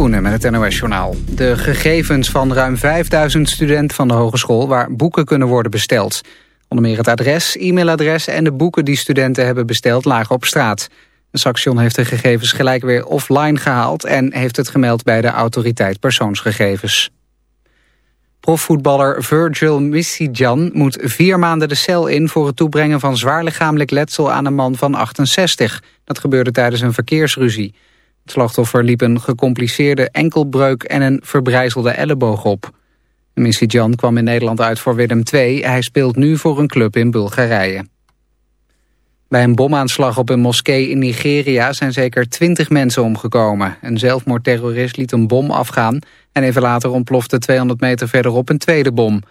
Koenen met het NOS-journaal. De gegevens van ruim 5000 studenten van de hogeschool... waar boeken kunnen worden besteld. Onder meer het adres, e-mailadres en de boeken die studenten hebben besteld... lagen op straat. De Saxion heeft de gegevens gelijk weer offline gehaald... en heeft het gemeld bij de autoriteit persoonsgegevens. Profvoetballer Virgil Misijan moet vier maanden de cel in... voor het toebrengen van zwaar lichamelijk letsel aan een man van 68. Dat gebeurde tijdens een verkeersruzie. Het slachtoffer liep een gecompliceerde enkelbreuk en een verbrijzelde elleboog op. Misijan kwam in Nederland uit voor Willem II. Hij speelt nu voor een club in Bulgarije. Bij een bomaanslag op een moskee in Nigeria zijn zeker twintig mensen omgekomen. Een zelfmoordterrorist liet een bom afgaan en even later ontplofte 200 meter verderop een tweede bom.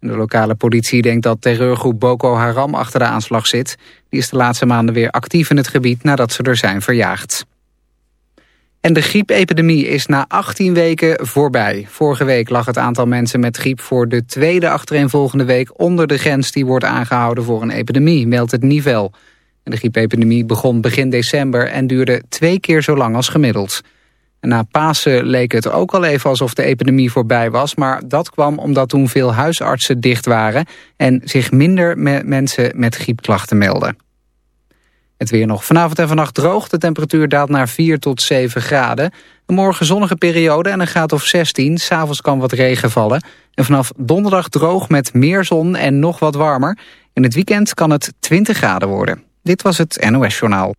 De lokale politie denkt dat terreurgroep Boko Haram achter de aanslag zit. Die is de laatste maanden weer actief in het gebied nadat ze er zijn verjaagd. En de griepepidemie is na 18 weken voorbij. Vorige week lag het aantal mensen met griep voor de tweede achtereenvolgende week onder de grens die wordt aangehouden voor een epidemie, meldt het Nivel. De griepepidemie begon begin december en duurde twee keer zo lang als gemiddeld. En na Pasen leek het ook al even alsof de epidemie voorbij was... maar dat kwam omdat toen veel huisartsen dicht waren... en zich minder mensen met griepklachten melden. Het weer nog. Vanavond en vannacht droog. De temperatuur daalt naar 4 tot 7 graden. Een morgen zonnige periode en een graad of 16. S'avonds kan wat regen vallen. En vanaf donderdag droog met meer zon en nog wat warmer. In het weekend kan het 20 graden worden. Dit was het NOS Journaal.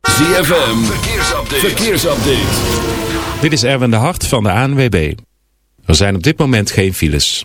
ZFM. Verkeersupdate. Verkeersupdate. Dit is Erwin de Hart van de ANWB. Er zijn op dit moment geen files.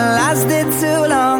lasted too long.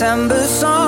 December song.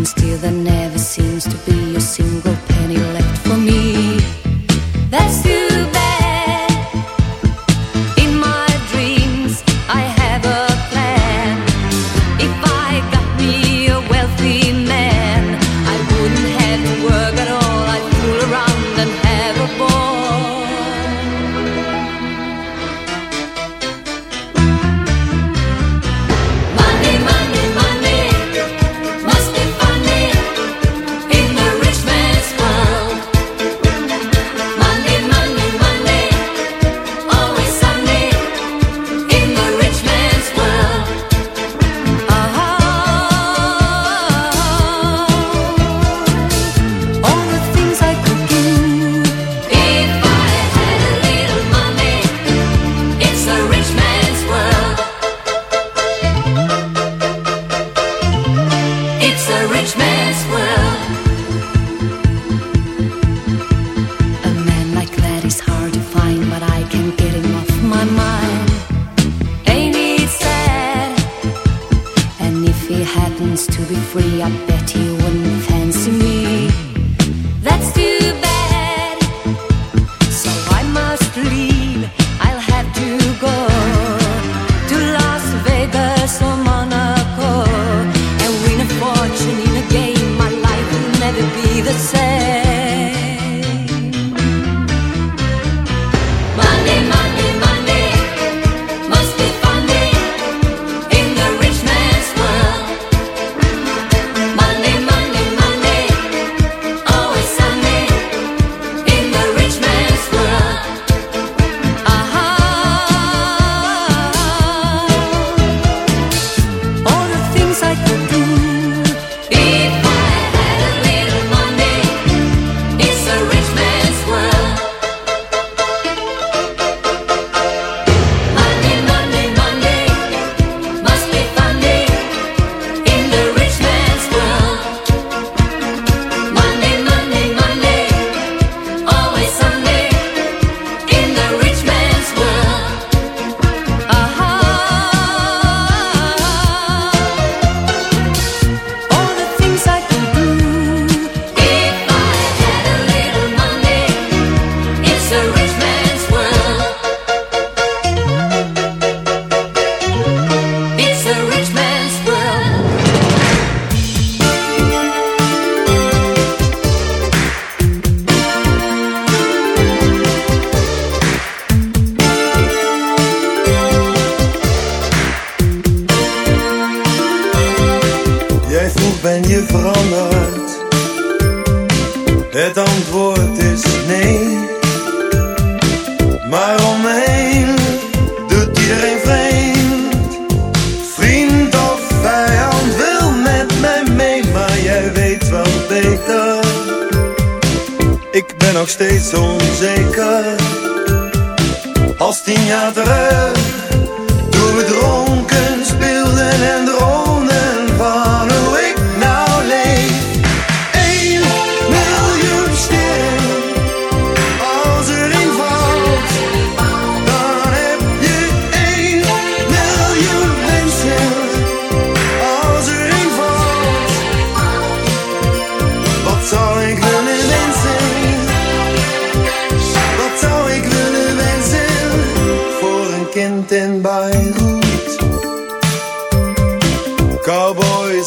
and still there never seems to be a single penny left.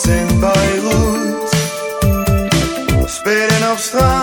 in Beirut. Spelen op straat.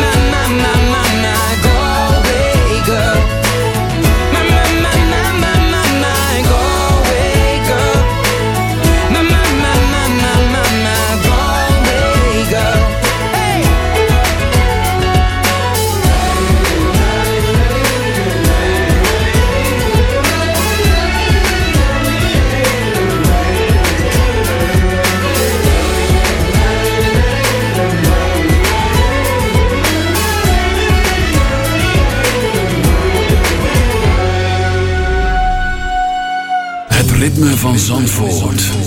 my, my, my, my. Ritme van Zandvoort.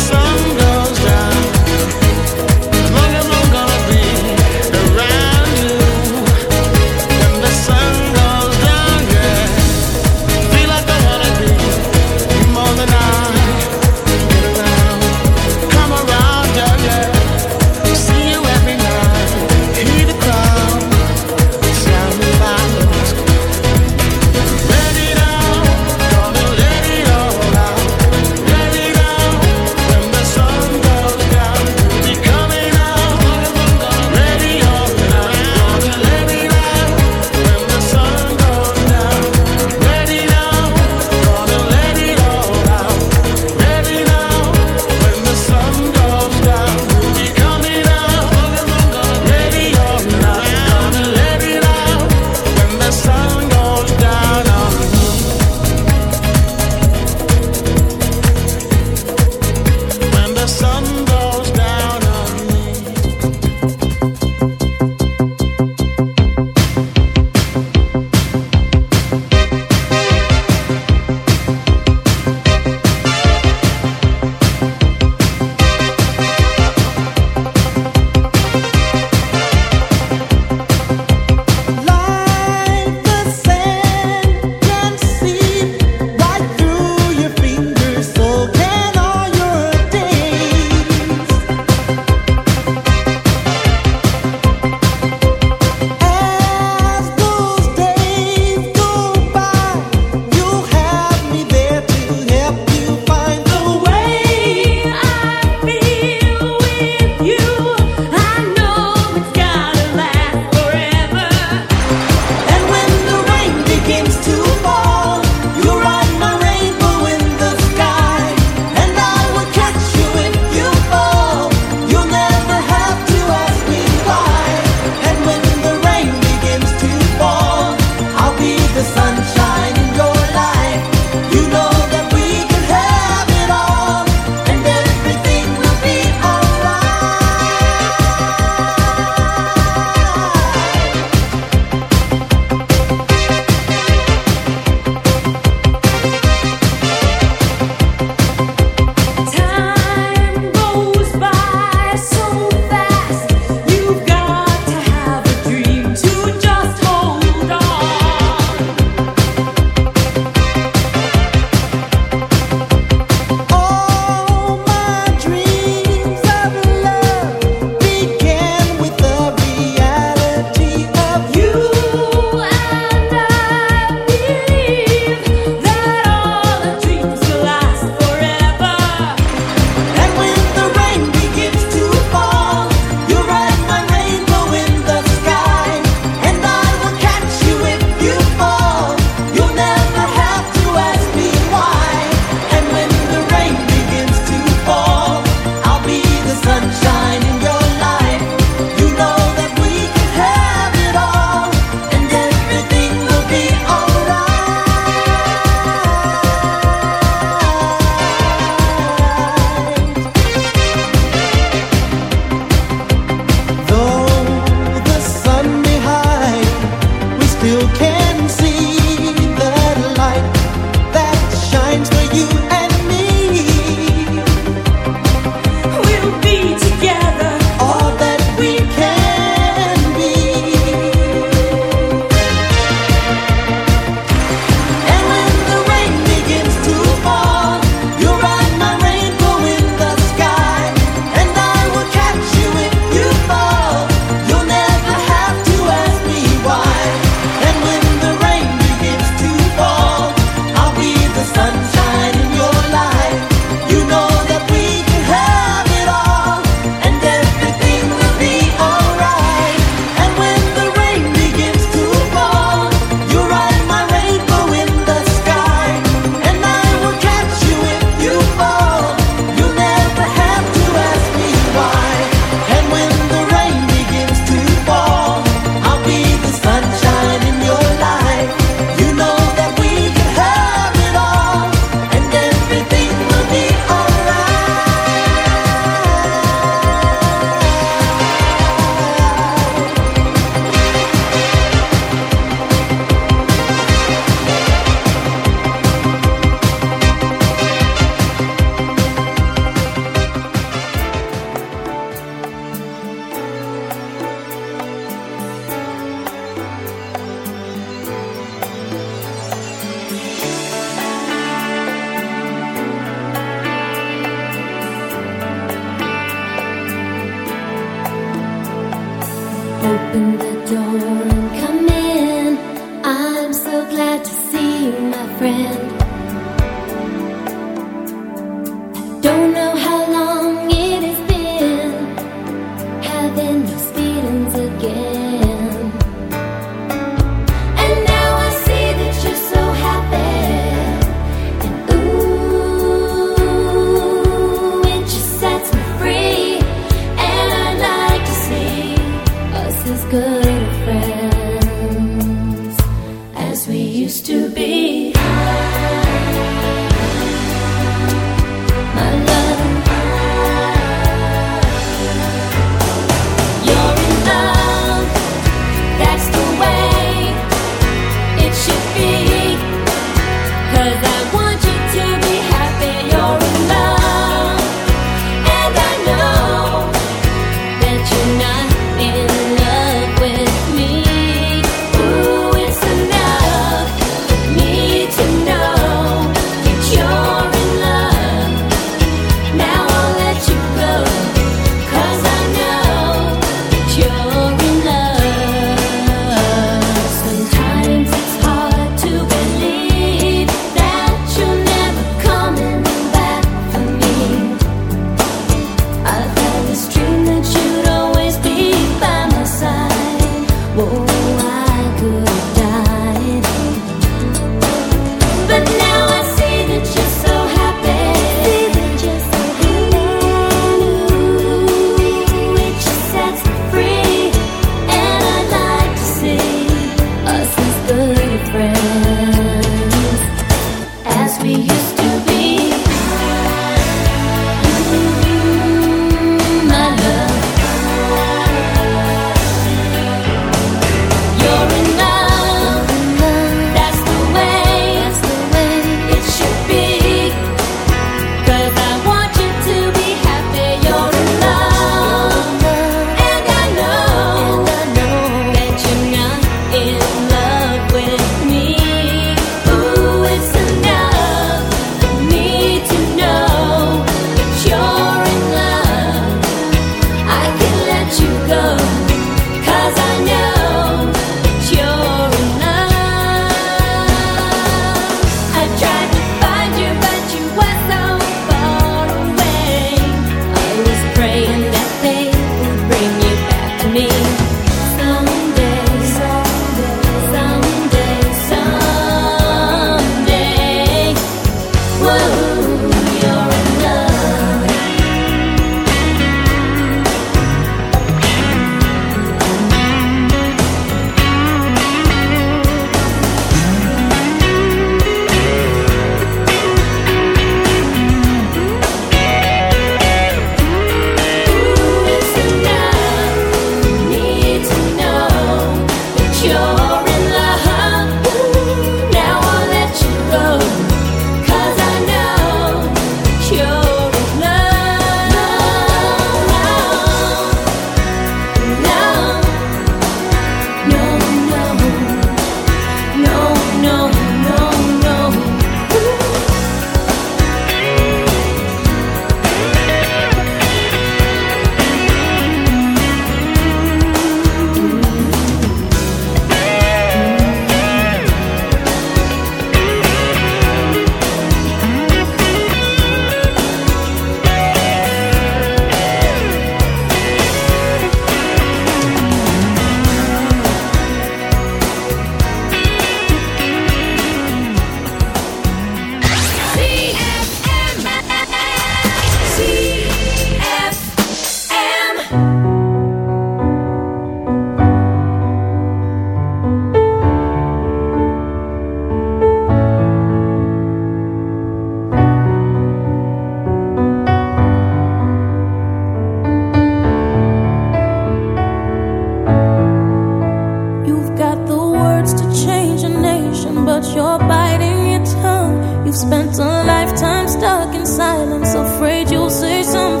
you're biting your tongue. You've spent a lifetime stuck in silence, afraid you'll say something.